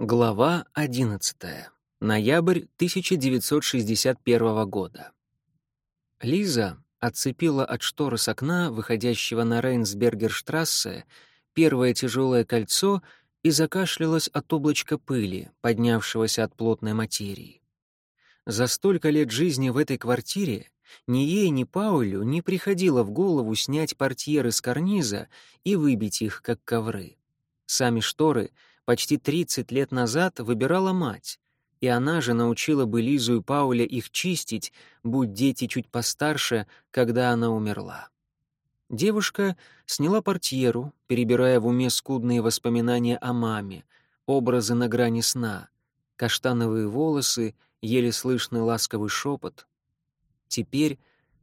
Глава 11. Ноябрь 1961 года. Лиза отцепила от шторы с окна, выходящего на Рейнсбергерштрассе, первое тяжелое кольцо и закашлялась от облачка пыли, поднявшегося от плотной материи. За столько лет жизни в этой квартире ни ей, ни Паулю не приходило в голову снять портьеры с карниза и выбить их, как ковры. Сами шторы — почти 30 лет назад выбирала мать, и она же научила бы Лизу и Пауля их чистить, будь дети чуть постарше, когда она умерла. Девушка сняла портьеру, перебирая в уме скудные воспоминания о маме, образы на грани сна, каштановые волосы, еле слышный ласковый шепот. Теперь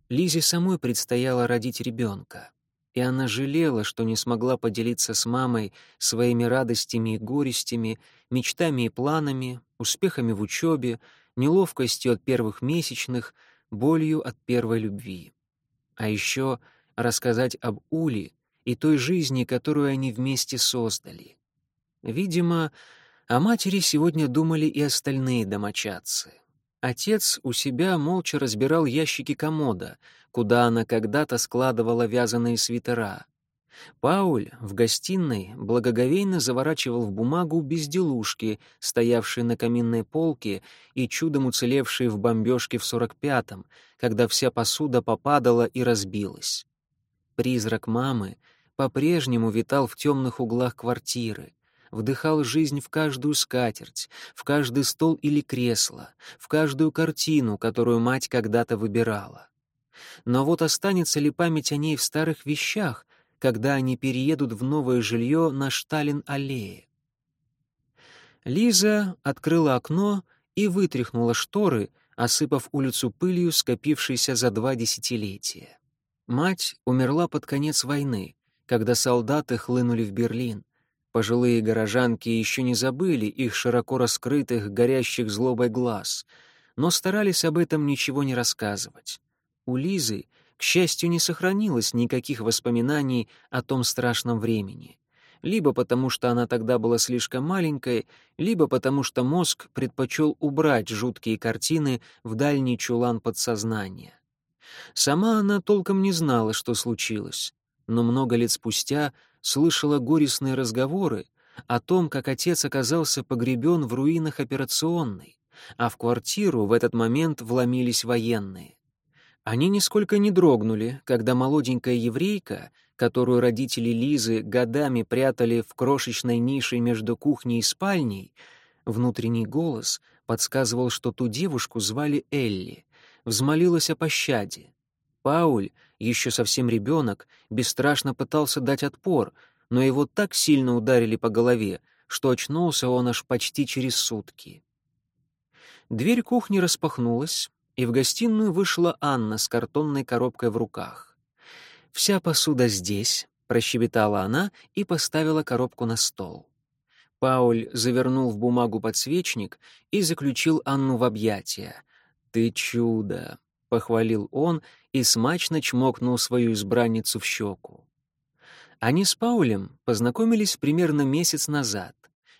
Лизе самой предстояло родить ребенка и она жалела, что не смогла поделиться с мамой своими радостями и горестями, мечтами и планами, успехами в учебе, неловкостью от первых месячных, болью от первой любви. А еще рассказать об Уле и той жизни, которую они вместе создали. Видимо, о матери сегодня думали и остальные домочадцы. Отец у себя молча разбирал ящики комода, куда она когда-то складывала вязаные свитера. Пауль в гостиной благоговейно заворачивал в бумагу безделушки, стоявшие на каминной полке и чудом уцелевшие в бомбежке в сорок пятом, когда вся посуда попадала и разбилась. Призрак мамы по-прежнему витал в темных углах квартиры, вдыхал жизнь в каждую скатерть, в каждый стол или кресло, в каждую картину, которую мать когда-то выбирала. Но вот останется ли память о ней в старых вещах, когда они переедут в новое жилье на Шталин-аллее? Лиза открыла окно и вытряхнула шторы, осыпав улицу пылью, скопившейся за два десятилетия. Мать умерла под конец войны, когда солдаты хлынули в Берлин. Пожилые горожанки еще не забыли их широко раскрытых, горящих злобой глаз, но старались об этом ничего не рассказывать. У Лизы, к счастью, не сохранилось никаких воспоминаний о том страшном времени. Либо потому, что она тогда была слишком маленькой, либо потому, что мозг предпочел убрать жуткие картины в дальний чулан подсознания. Сама она толком не знала, что случилось, но много лет спустя слышала горестные разговоры о том, как отец оказался погребен в руинах операционной, а в квартиру в этот момент вломились военные. Они нисколько не дрогнули, когда молоденькая еврейка, которую родители Лизы годами прятали в крошечной нише между кухней и спальней, внутренний голос подсказывал, что ту девушку звали Элли, взмолилась о пощаде. Пауль, еще совсем ребенок, бесстрашно пытался дать отпор, но его так сильно ударили по голове, что очнулся он аж почти через сутки. Дверь кухни распахнулась, и в гостиную вышла Анна с картонной коробкой в руках. «Вся посуда здесь», — прощебетала она и поставила коробку на стол. Пауль завернул в бумагу подсвечник и заключил Анну в объятия. «Ты чудо!» — похвалил он и смачно чмокнул свою избранницу в щеку. Они с Паулем познакомились примерно месяц назад,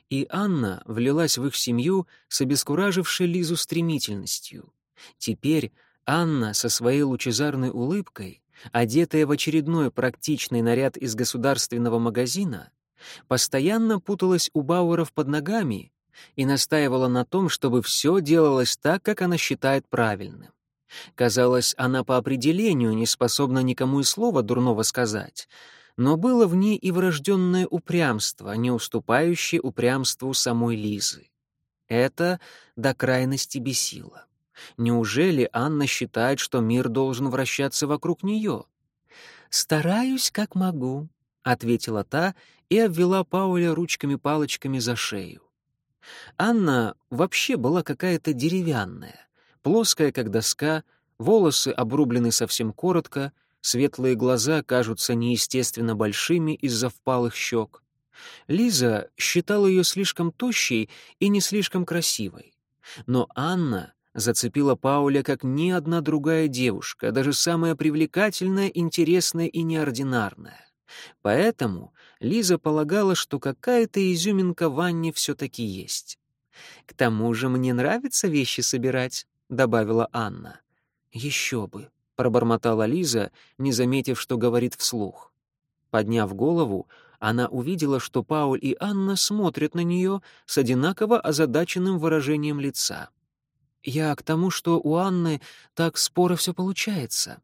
и Анна влилась в их семью с обескуражившей Лизу стремительностью. Теперь Анна со своей лучезарной улыбкой, одетая в очередной практичный наряд из государственного магазина, постоянно путалась у Бауэров под ногами и настаивала на том, чтобы все делалось так, как она считает правильным. Казалось, она по определению не способна никому и слова дурного сказать, но было в ней и врожденное упрямство, не уступающее упрямству самой Лизы. Это до крайности бесило. Неужели Анна считает, что мир должен вращаться вокруг нее? «Стараюсь, как могу», — ответила та и обвела Пауля ручками-палочками за шею. Анна вообще была какая-то деревянная, плоская, как доска, волосы обрублены совсем коротко, светлые глаза кажутся неестественно большими из-за впалых щек. Лиза считала ее слишком тощей и не слишком красивой. Но Анна зацепила Пауля как ни одна другая девушка, даже самая привлекательная, интересная и неординарная. Поэтому Лиза полагала, что какая-то изюминка в Анне все-таки есть. «К тому же мне нравится вещи собирать», — добавила Анна. «Еще бы», — пробормотала Лиза, не заметив, что говорит вслух. Подняв голову, она увидела, что Пауль и Анна смотрят на нее с одинаково озадаченным выражением лица. «Я к тому, что у Анны так споро все получается.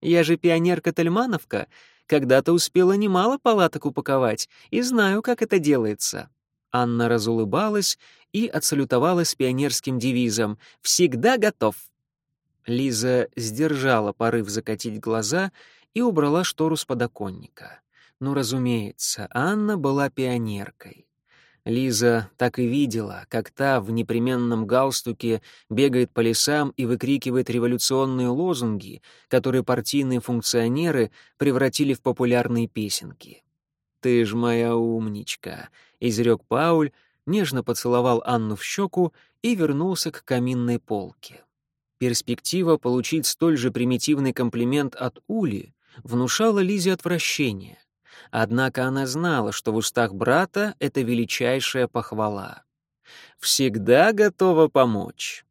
Я же пионерка-тельмановка, когда-то успела немало палаток упаковать и знаю, как это делается». Анна разулыбалась и отсалютовалась пионерским девизом «Всегда готов». Лиза сдержала порыв закатить глаза и убрала штору с подоконника. Ну, разумеется, Анна была пионеркой. Лиза так и видела, как та в непременном галстуке бегает по лесам и выкрикивает революционные лозунги, которые партийные функционеры превратили в популярные песенки. «Ты ж моя умничка», — изрек Пауль, нежно поцеловал Анну в щеку и вернулся к каминной полке. Перспектива получить столь же примитивный комплимент от Ули внушала Лизе отвращение. Однако она знала, что в устах брата это величайшая похвала. «Всегда готова помочь».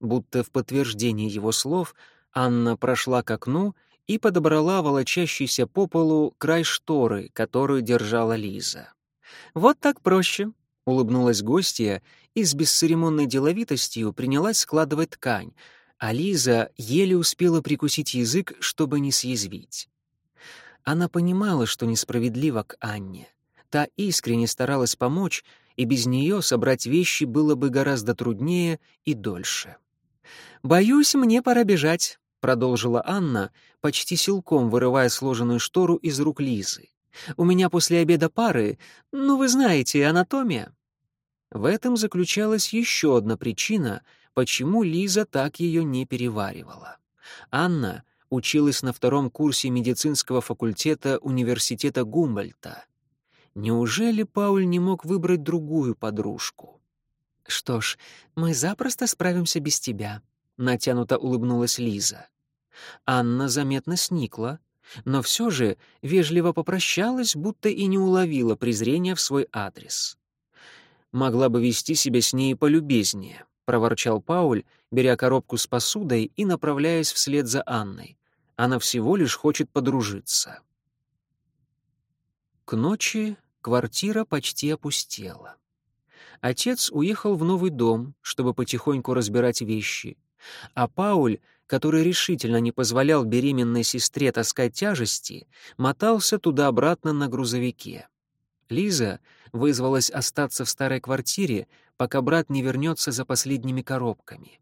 Будто в подтверждение его слов Анна прошла к окну и подобрала волочащийся по полу край шторы, которую держала Лиза. «Вот так проще», — улыбнулась гостья и с бесцеремонной деловитостью принялась складывать ткань, а Лиза еле успела прикусить язык, чтобы не съязвить. Она понимала, что несправедливо к Анне. Та искренне старалась помочь, и без нее собрать вещи было бы гораздо труднее и дольше. «Боюсь, мне пора бежать», — продолжила Анна, почти силком вырывая сложенную штору из рук Лизы. «У меня после обеда пары, ну, вы знаете, анатомия». В этом заключалась еще одна причина, почему Лиза так ее не переваривала. Анна — училась на втором курсе медицинского факультета университета Гумбольта. Неужели Пауль не мог выбрать другую подружку? «Что ж, мы запросто справимся без тебя», — натянуто улыбнулась Лиза. Анна заметно сникла, но все же вежливо попрощалась, будто и не уловила презрения в свой адрес. Могла бы вести себя с ней полюбезнее. — проворчал Пауль, беря коробку с посудой и направляясь вслед за Анной. Она всего лишь хочет подружиться. К ночи квартира почти опустела. Отец уехал в новый дом, чтобы потихоньку разбирать вещи, а Пауль, который решительно не позволял беременной сестре таскать тяжести, мотался туда-обратно на грузовике. Лиза вызвалась остаться в старой квартире, пока брат не вернется за последними коробками.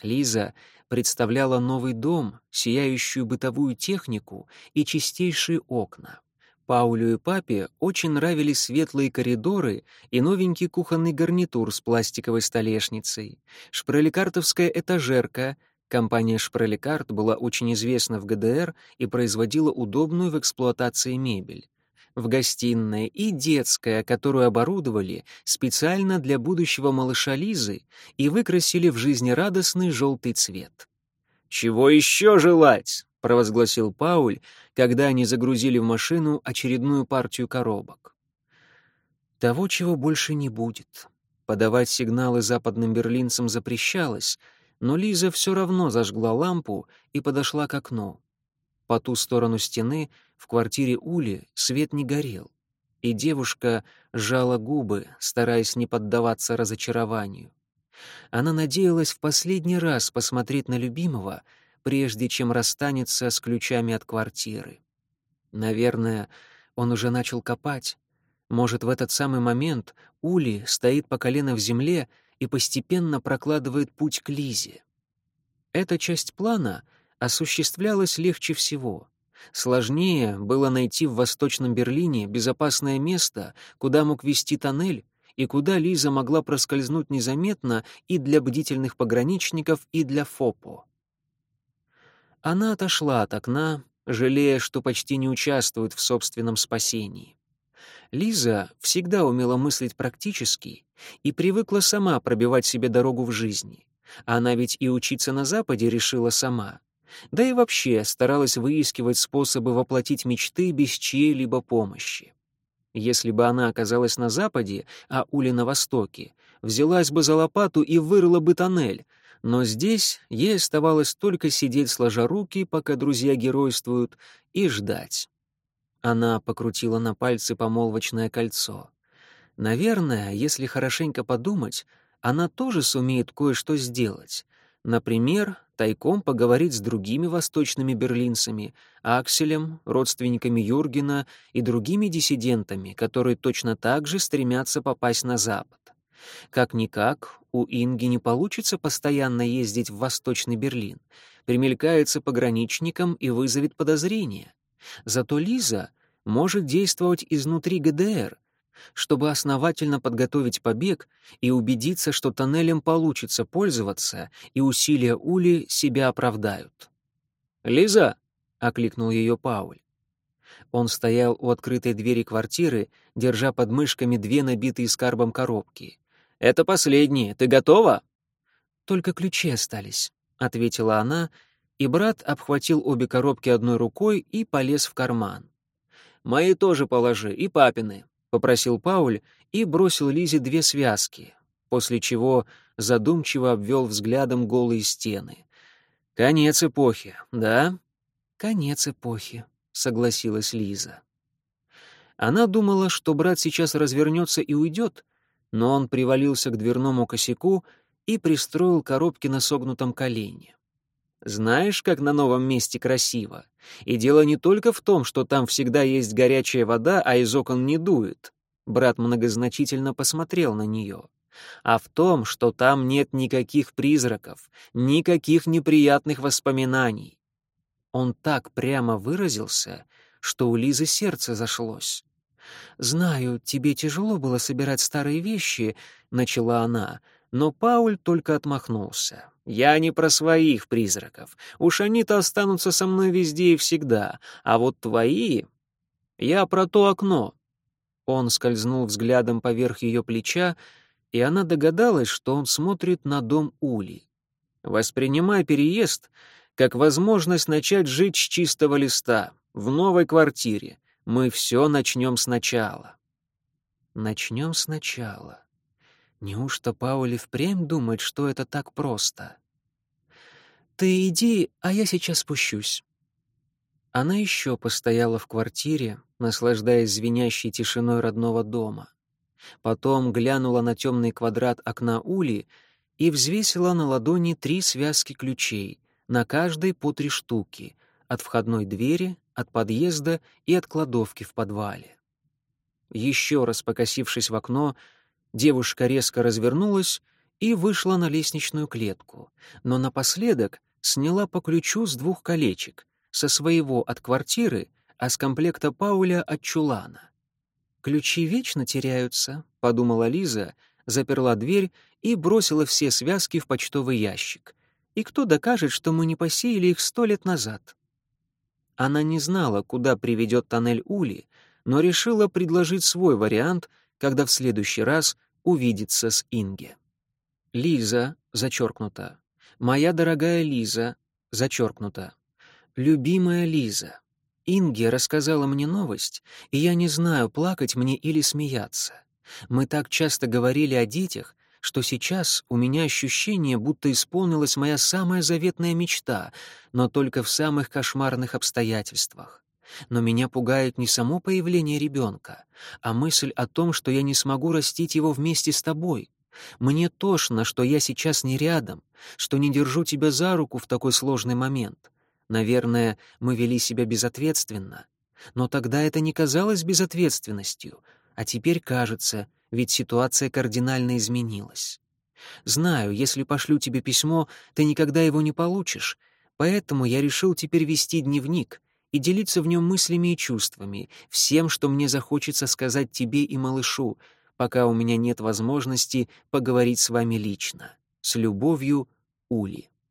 Лиза представляла новый дом, сияющую бытовую технику и чистейшие окна. Паулю и папе очень нравились светлые коридоры и новенький кухонный гарнитур с пластиковой столешницей, шпреликартовская этажерка — Компания «Шпреликарт» была очень известна в ГДР и производила удобную в эксплуатации мебель в гостиной и детская, которую оборудовали специально для будущего малыша Лизы и выкрасили в жизнерадостный желтый цвет. «Чего еще желать?» — провозгласил Пауль, когда они загрузили в машину очередную партию коробок. Того, чего больше не будет. Подавать сигналы западным берлинцам запрещалось, но Лиза все равно зажгла лампу и подошла к окну. По ту сторону стены в квартире Ули свет не горел, и девушка сжала губы, стараясь не поддаваться разочарованию. Она надеялась в последний раз посмотреть на любимого, прежде чем расстанется с ключами от квартиры. Наверное, он уже начал копать. Может, в этот самый момент Ули стоит по колено в земле и постепенно прокладывает путь к Лизе. Эта часть плана — осуществлялось легче всего. Сложнее было найти в Восточном Берлине безопасное место, куда мог вести тоннель, и куда Лиза могла проскользнуть незаметно и для бдительных пограничников, и для ФОПО. Она отошла от окна, жалея, что почти не участвует в собственном спасении. Лиза всегда умела мыслить практически и привыкла сама пробивать себе дорогу в жизни. Она ведь и учиться на Западе решила сама. Да и вообще старалась выискивать способы воплотить мечты без чьей-либо помощи. Если бы она оказалась на западе, а Ули на востоке, взялась бы за лопату и вырыла бы тоннель, но здесь ей оставалось только сидеть сложа руки, пока друзья геройствуют, и ждать. Она покрутила на пальце помолвочное кольцо. Наверное, если хорошенько подумать, она тоже сумеет кое-что сделать. Например, тайком поговорить с другими восточными берлинцами, Акселем, родственниками Юргена и другими диссидентами, которые точно так же стремятся попасть на Запад. Как-никак, у Инги не получится постоянно ездить в Восточный Берлин, примелькается пограничником и вызовет подозрения. Зато Лиза может действовать изнутри ГДР, чтобы основательно подготовить побег и убедиться, что тоннелем получится пользоваться, и усилия Ули себя оправдают. «Лиза!» — окликнул ее Пауль. Он стоял у открытой двери квартиры, держа под мышками две набитые скарбом коробки. «Это последние. Ты готова?» «Только ключи остались», — ответила она, и брат обхватил обе коробки одной рукой и полез в карман. «Мои тоже положи, и папины», — попросил Пауль и бросил Лизе две связки, после чего задумчиво обвел взглядом голые стены. «Конец эпохи, да?» «Конец эпохи», — согласилась Лиза. Она думала, что брат сейчас развернется и уйдет, но он привалился к дверному косяку и пристроил коробки на согнутом колене. Знаешь, как на новом месте красиво. И дело не только в том, что там всегда есть горячая вода, а из окон не дует. Брат многозначительно посмотрел на нее. А в том, что там нет никаких призраков, никаких неприятных воспоминаний. Он так прямо выразился, что у Лизы сердце зашлось. «Знаю, тебе тяжело было собирать старые вещи», — начала она, но Пауль только отмахнулся. «Я не про своих призраков. Уж они-то останутся со мной везде и всегда. А вот твои... Я про то окно». Он скользнул взглядом поверх ее плеча, и она догадалась, что он смотрит на дом Ули. «Воспринимай переезд как возможность начать жить с чистого листа, в новой квартире, мы все начнем сначала. Начнем сначала. Неужто Паули впрямь думает, что это так просто? Ты иди, а я сейчас спущусь. Она еще постояла в квартире, наслаждаясь звенящей тишиной родного дома. Потом глянула на темный квадрат окна Ули и взвесила на ладони три связки ключей, на каждой по три штуки, от входной двери, от подъезда и от кладовки в подвале. Еще раз покосившись в окно, девушка резко развернулась и вышла на лестничную клетку, но напоследок сняла по ключу с двух колечек, со своего от квартиры, а с комплекта Пауля от чулана. «Ключи вечно теряются», — подумала Лиза, заперла дверь и бросила все связки в почтовый ящик. «И кто докажет, что мы не посеяли их сто лет назад?» Она не знала, куда приведет тоннель Ули, но решила предложить свой вариант, когда в следующий раз увидится с Инге. «Лиза», зачеркнуто, «Моя дорогая Лиза», зачеркнуто, «Любимая Лиза». Инге рассказала мне новость, и я не знаю, плакать мне или смеяться. Мы так часто говорили о детях, что сейчас у меня ощущение, будто исполнилась моя самая заветная мечта, но только в самых кошмарных обстоятельствах. Но меня пугает не само появление ребенка, а мысль о том, что я не смогу растить его вместе с тобой. Мне тошно, что я сейчас не рядом, что не держу тебя за руку в такой сложный момент. Наверное, мы вели себя безответственно. Но тогда это не казалось безответственностью, а теперь кажется, ведь ситуация кардинально изменилась. Знаю, если пошлю тебе письмо, ты никогда его не получишь, поэтому я решил теперь вести дневник и делиться в нем мыслями и чувствами, всем, что мне захочется сказать тебе и малышу, пока у меня нет возможности поговорить с вами лично. С любовью, Ули.